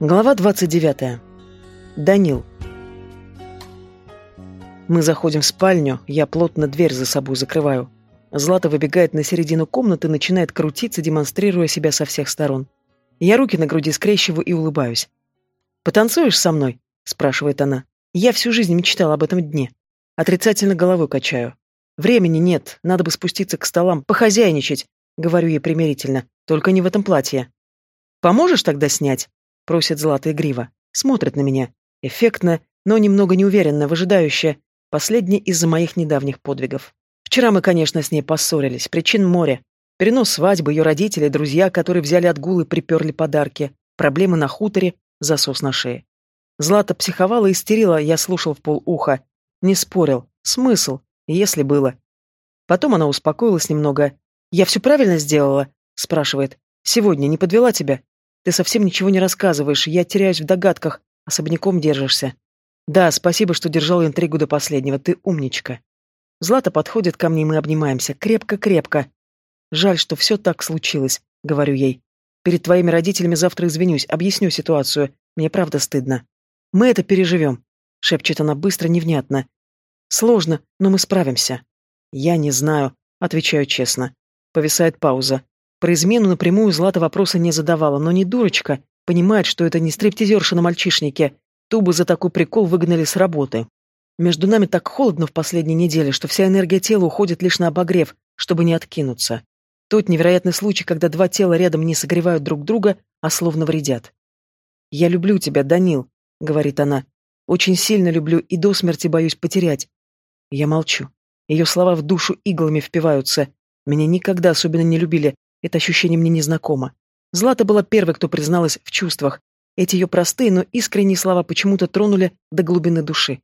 Глава 29. Данил. Мы заходим в спальню, я плотно дверь за собой закрываю. Злата выбегает на середину комнаты, начинает крутиться, демонстрируя себя со всех сторон. Я руки на груди скрещиваю и улыбаюсь. «Потанцуешь со мной?» – спрашивает она. «Я всю жизнь мечтала об этом дне. Отрицательно головой качаю. Времени нет, надо бы спуститься к столам, похозяйничать», – говорю ей примирительно. «Только не в этом платье». «Поможешь тогда снять?» Просит Злата игриво. Смотрит на меня. Эффектно, но немного неуверенно, выжидающе. Последний из-за моих недавних подвигов. Вчера мы, конечно, с ней поссорились. Причин море. Перенос свадьбы, ее родители, друзья, которые взяли отгул и приперли подарки. Проблемы на хуторе, засос на шее. Злата психовала и истерила, я слушал в полуха. Не спорил. Смысл, если было. Потом она успокоилась немного. «Я все правильно сделала?» — спрашивает. «Сегодня не подвела тебя?» Ты совсем ничего не рассказываешь, я теряюсь в догадках, особняком держишься. Да, спасибо, что держал интригу до последнего, ты умничка. Злата подходит ко мне, и мы обнимаемся, крепко-крепко. Жаль, что все так случилось, говорю ей. Перед твоими родителями завтра извинюсь, объясню ситуацию, мне правда стыдно. Мы это переживем, шепчет она быстро, невнятно. Сложно, но мы справимся. Я не знаю, отвечаю честно. Повисает пауза. Про измену напрямую Злата вопроса не задавала, но не дурочка, понимает, что это не стриптизерша на мальчишнике. Тубы за такой прикол выгнали с работы. Между нами так холодно в последней неделе, что вся энергия тела уходит лишь на обогрев, чтобы не откинуться. Тот невероятный случай, когда два тела рядом не согревают друг друга, а словно вредят. «Я люблю тебя, Данил», — говорит она. «Очень сильно люблю и до смерти боюсь потерять». Я молчу. Ее слова в душу иглами впиваются. Меня никогда особенно не любили, это ощущение мне незнакомо. Злата была первой, кто призналась в чувствах. Эти ее простые, но искренние слова почему-то тронули до глубины души.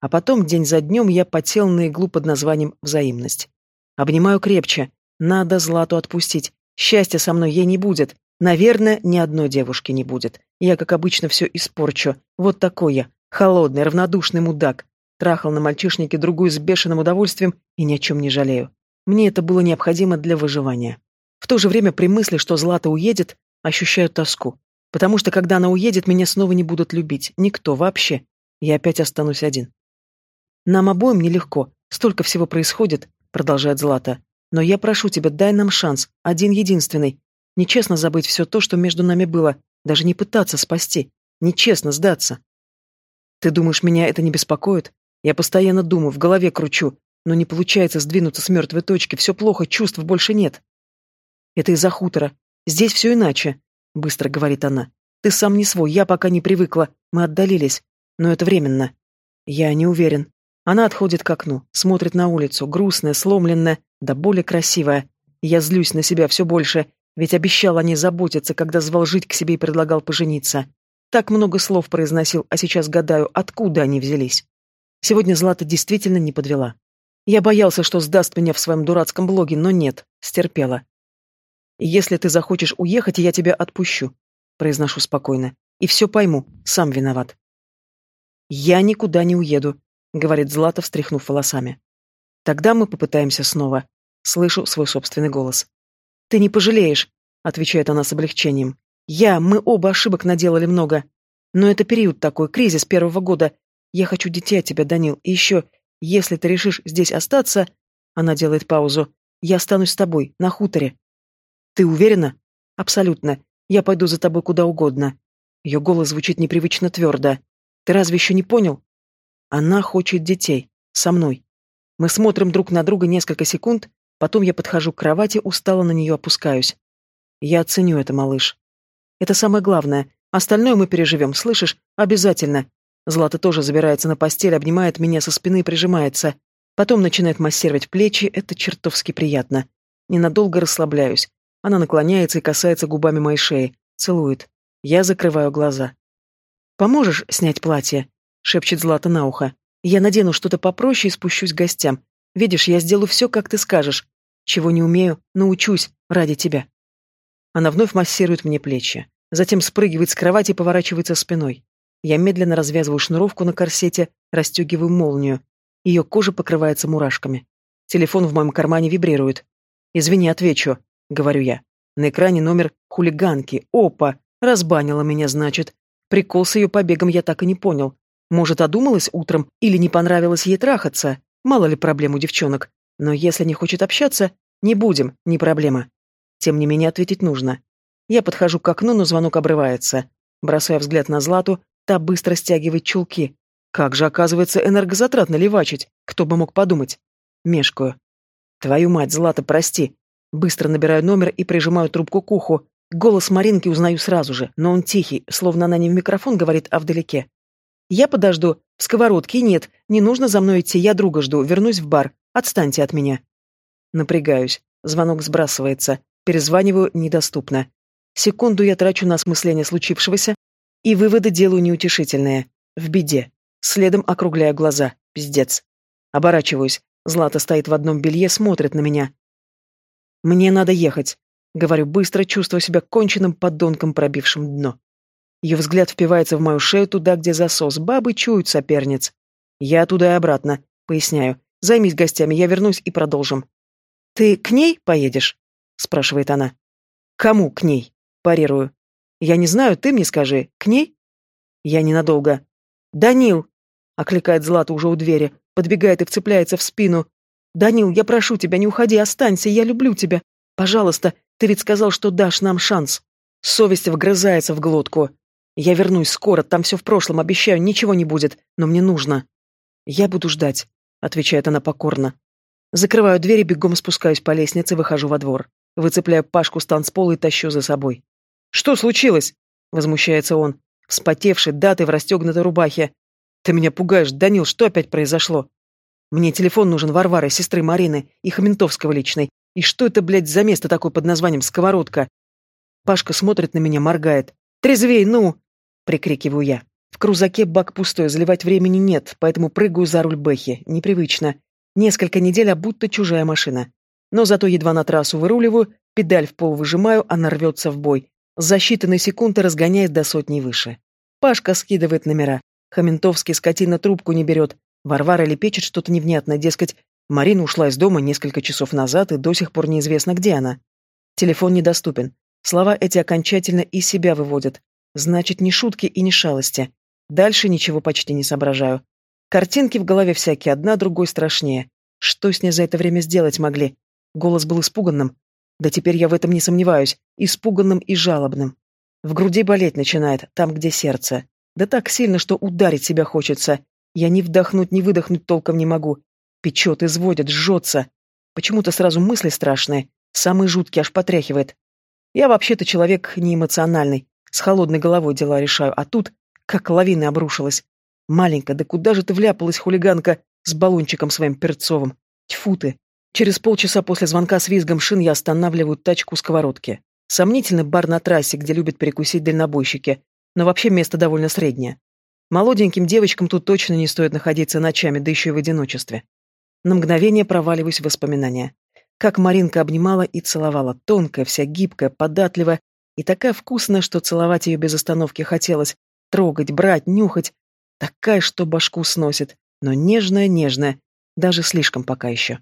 А потом, день за днем, я потел на иглу под названием «взаимность». Обнимаю крепче. Надо Злату отпустить. Счастья со мной ей не будет. Наверное, ни одной девушки не будет. Я, как обычно, все испорчу. Вот такой я. Холодный, равнодушный мудак. Трахал на мальчишнике другую с бешеным удовольствием и ни о чем не жалею. Мне это было необходимо для выживания. В то же время при мысли, что Злата уедет, ощущаю тоску. Потому что когда она уедет, меня снова не будут любить. Никто вообще. Я опять останусь один. Нам обоим нелегко. Столько всего происходит, продолжает Злата. Но я прошу тебя, дай нам шанс. Один единственный. Нечестно забыть все то, что между нами было. Даже не пытаться спасти. Нечестно сдаться. Ты думаешь, меня это не беспокоит? Я постоянно думаю, в голове кручу. Но не получается сдвинуться с мертвой точки. Все плохо, чувств больше нет. Это из-за хутора. Здесь все иначе, — быстро говорит она. Ты сам не свой, я пока не привыкла. Мы отдалились. Но это временно. Я не уверен. Она отходит к окну, смотрит на улицу, грустная, сломленная, да более красивая. Я злюсь на себя все больше, ведь обещал о ней заботиться, когда звал жить к себе и предлагал пожениться. Так много слов произносил, а сейчас гадаю, откуда они взялись. Сегодня Злата действительно не подвела. Я боялся, что сдаст меня в своем дурацком блоге, но нет, стерпела. «Если ты захочешь уехать, я тебя отпущу», — произношу спокойно. «И все пойму, сам виноват». «Я никуда не уеду», — говорит Злата, встряхнув волосами. «Тогда мы попытаемся снова». Слышу свой собственный голос. «Ты не пожалеешь», — отвечает она с облегчением. «Я, мы оба ошибок наделали много. Но это период такой, кризис первого года. Я хочу детей от тебя, Данил. И еще, если ты решишь здесь остаться...» Она делает паузу. «Я останусь с тобой, на хуторе. Ты уверена? Абсолютно. Я пойду за тобой куда угодно. Ее голос звучит непривычно твердо. Ты разве еще не понял? Она хочет детей. Со мной. Мы смотрим друг на друга несколько секунд, потом я подхожу к кровати, устало на нее опускаюсь. Я оценю это, малыш. Это самое главное. Остальное мы переживем, слышишь? Обязательно. Злата тоже забирается на постель, обнимает меня со спины и прижимается. Потом начинает массировать плечи, это чертовски приятно. Ненадолго расслабляюсь. Она наклоняется и касается губами моей шеи, целует. Я закрываю глаза. «Поможешь снять платье?» — шепчет Злата на ухо. «Я надену что-то попроще и спущусь к гостям. Видишь, я сделаю все, как ты скажешь. Чего не умею, научусь ради тебя». Она вновь массирует мне плечи. Затем спрыгивает с кровати и поворачивается спиной. Я медленно развязываю шнуровку на корсете, расстегиваю молнию. Ее кожа покрывается мурашками. Телефон в моем кармане вибрирует. «Извини, отвечу», — говорю я. На экране номер хулиганки. Опа! Разбанила меня, значит. Прикол с ее побегом я так и не понял. Может, одумалась утром или не понравилось ей трахаться? Мало ли проблем у девчонок. Но если не хочет общаться, не будем, не проблема. Тем не менее, ответить нужно. Я подхожу к окну, но звонок обрывается. Бросая взгляд на Злату, та быстро стягивает чулки. Как же, оказывается, энергозатратно левачить. Кто бы мог подумать? Мешкаю. Твою мать, Злата, прости. Быстро набираю номер и прижимаю трубку к уху. Голос Маринки узнаю сразу же, но он тихий, словно она не в микрофон говорит, а вдалеке. Я подожду. В сковородке нет. Не нужно за мной идти, я друга жду. Вернусь в бар. Отстаньте от меня. Напрягаюсь. Звонок сбрасывается. Перезваниваю недоступно. Секунду я трачу на осмысление случившегося, и выводы делаю неутешительные. В беде. Следом округляю глаза. Пиздец. Оборачиваюсь. Злата стоит в одном белье, смотрит на меня. «Мне надо ехать», — говорю быстро, чувствуя себя конченным подонком, пробившим дно. Ее взгляд впивается в мою шею туда, где засос. Бабы чуют соперниц. Я туда и обратно. Поясняю. Займись гостями, я вернусь и продолжим. «Ты к ней поедешь?» — спрашивает она. «Кому к ней?» — парирую. «Я не знаю, ты мне скажи. К ней?» «Я ненадолго». «Данил!» — окликает Злата уже у двери, подбегает и вцепляется в спину. «Данил, я прошу тебя, не уходи, останься, я люблю тебя. Пожалуйста, ты ведь сказал, что дашь нам шанс». Совесть вгрызается в глотку. Я вернусь скоро, там все в прошлом, обещаю, ничего не будет, но мне нужно. Я буду ждать, отвечает она покорно. Закрываю дверь и бегом спускаюсь по лестнице, выхожу во двор. Выцепляю Пашку с танцпола и тащу за собой. «Что случилось?» — возмущается он, вспотевший, датый в расстегнутой рубахе. «Ты меня пугаешь, Данил, что опять произошло?» «Мне телефон нужен Варвары, сестры Марины, и Хаментовского личной. И что это, блядь, за место такое под названием «Сковородка»?» Пашка смотрит на меня, моргает. «Трезвей, ну!» — прикрикиваю я. В крузаке бак пустой, заливать времени нет, поэтому прыгаю за руль Бэхи. Непривычно. Несколько недель, а будто чужая машина. Но зато едва на трассу выруливаю, педаль в пол выжимаю, она рвется в бой. За считанные секунды разгоняясь до сотни выше. Пашка скидывает номера. Хаментовский скотина трубку не берет. Варвара лепечет что-то невнятное, дескать, Марина ушла из дома несколько часов назад и до сих пор неизвестно, где она. Телефон недоступен. Слова эти окончательно из себя выводят. Значит, ни шутки и ни шалости. Дальше ничего почти не соображаю. Картинки в голове всякие, одна другой страшнее. Что с ней за это время сделать могли? Голос был испуганным. Да теперь я в этом не сомневаюсь. Испуганным и жалобным. В груди болеть начинает, там, где сердце. Да так сильно, что ударить себя хочется. Я ни вдохнуть, ни выдохнуть толком не могу. Печет, изводит, жжется. Почему-то сразу мысли страшные. Самый жуткий аж потряхивает. Я вообще-то человек неэмоциональный. С холодной головой дела решаю, а тут как лавина обрушилась. Маленькая, да куда же ты вляпалась, хулиганка, с баллончиком своим перцовым? Тьфу ты. Через полчаса после звонка с визгом шин я останавливаю тачку сковородки. Сомнительный бар на трассе, где любят перекусить дальнобойщики, но вообще место довольно среднее. Молоденьким девочкам тут точно не стоит находиться ночами, да еще и в одиночестве. На мгновение проваливаюсь в воспоминания. Как Маринка обнимала и целовала, тонкая, вся гибкая, податливая, и такая вкусная, что целовать ее без остановки хотелось, трогать, брать, нюхать. Такая, что башку сносит, но нежная-нежная, даже слишком пока еще.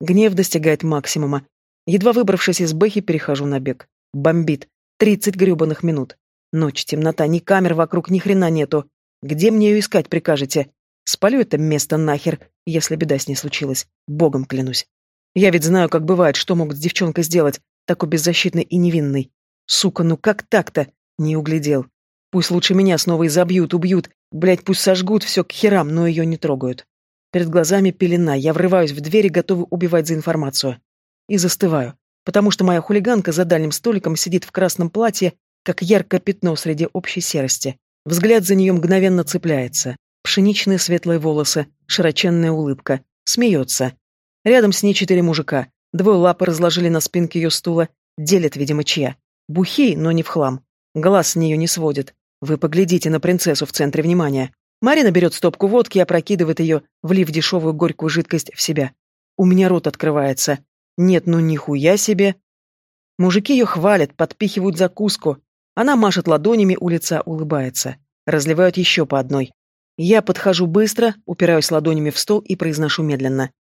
Гнев достигает максимума. Едва выбравшись из бэхи, перехожу на бег. Бомбит. Тридцать гребаных минут. Ночь, темнота, ни камер вокруг, ни хрена нету. Где мне ее искать прикажете? Спалю это место нахер, если беда с ней случилась. Богом клянусь. Я ведь знаю, как бывает, что могут с девчонкой сделать, такой беззащитной и невинной. Сука, ну как так-то? Не углядел. Пусть лучше меня снова и забьют, убьют. Блять, пусть сожгут все к херам, но ее не трогают. Перед глазами пелена, я врываюсь в дверь и готова убивать за информацию. И застываю, потому что моя хулиганка за дальним столиком сидит в красном платье, как яркое пятно среди общей серости. Взгляд за нее мгновенно цепляется. Пшеничные светлые волосы, широченная улыбка. Смеется. Рядом с ней четыре мужика. Двое лапы разложили на спинке ее стула. Делят, видимо, чья. Бухий, но не в хлам. Глаз с нее не сводит. Вы поглядите на принцессу в центре внимания. Марина берет стопку водки и опрокидывает ее, влив дешевую горькую жидкость в себя. У меня рот открывается. Нет, ну нихуя себе. Мужики ее хвалят, подпихивают закуску. Она машет ладонями у лица, улыбается. Разливают еще по одной. Я подхожу быстро, упираюсь ладонями в стол и произношу медленно.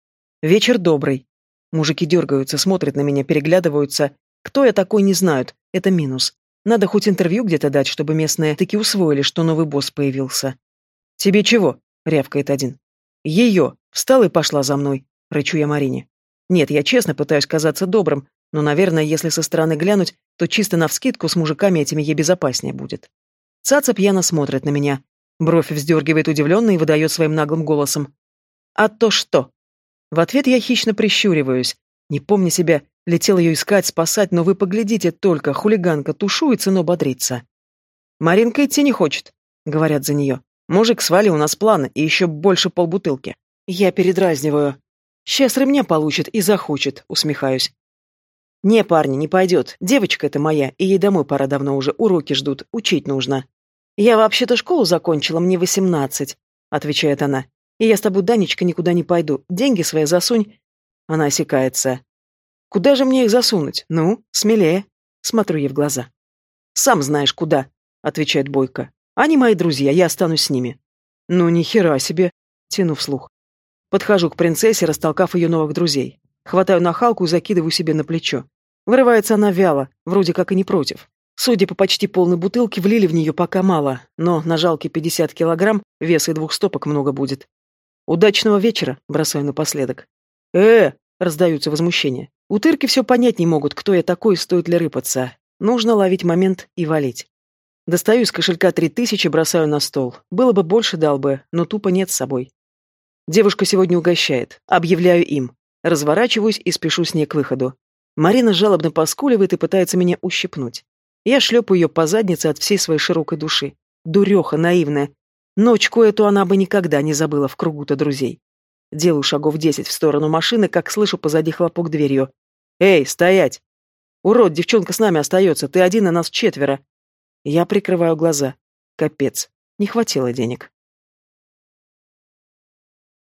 «Вечер добрый». Мужики дергаются, смотрят на меня, переглядываются. Кто я такой, не знают. Это минус. Надо хоть интервью где-то дать, чтобы местные таки усвоили, что новый босс появился. «Тебе чего?» — рявкает один. «Ее! Встала и пошла за мной!» — рычу я Марине. Нет, я честно пытаюсь казаться добрым, но, наверное, если со стороны глянуть, то чисто навскидку с мужиками этими ей безопаснее будет. Цаца пьяно смотрит на меня. Бровь вздергивает удивленно и выдает своим наглым голосом. «А то что?» В ответ я хищно прищуриваюсь. Не помня себя, летел ее искать, спасать, но вы поглядите только, хулиганка тушуется, но бодрится. «Маринка идти не хочет», — говорят за нее. «Мужик, свали, у нас планы, и еще больше полбутылки». Я передразниваю. «Сейчас ремня получит и захочет», — усмехаюсь. «Не, парни, не пойдет. Девочка это моя, и ей домой пора давно уже, уроки ждут, учить нужно». «Я вообще-то школу закончила, мне восемнадцать», — отвечает она. «И я с тобой, Данечка, никуда не пойду. Деньги свои засунь». Она осекается. Куда же мне их засунуть? Ну, смелее. Смотрю ей в глаза. Сам знаешь куда, отвечает Бойко. Они мои друзья, я останусь с ними. Ну, ни хера себе, тяну вслух. Подхожу к принцессе, растолкав ее новых друзей. Хватаю нахалку и закидываю себе на плечо. Вырывается она вяло, вроде как и не против. Судя по почти полной бутылке, влили в нее пока мало, но на жалкие пятьдесят килограмм веса и двух стопок много будет. «Удачного вечера», — бросаю напоследок. «Э!» — раздаются возмущения. Утырки все понять не могут, кто я такой и стоит ли рыпаться. Нужно ловить момент и валить. Достаю из кошелька три тысячи, бросаю на стол. Было бы больше, дал бы, но тупо нет с собой. Девушка сегодня угощает. Объявляю им. Разворачиваюсь и спешу с ней к выходу. Марина жалобно поскуливает и пытается меня ущипнуть. Я шлепаю ее по заднице от всей своей широкой души. Дуреха наивная. Ночку эту она бы никогда не забыла в кругу-то друзей. Делаю шагов десять в сторону машины, как слышу позади хлопок дверью. «Эй, стоять!» «Урод, девчонка с нами остается, ты один, а нас четверо!» Я прикрываю глаза. Капец, не хватило денег.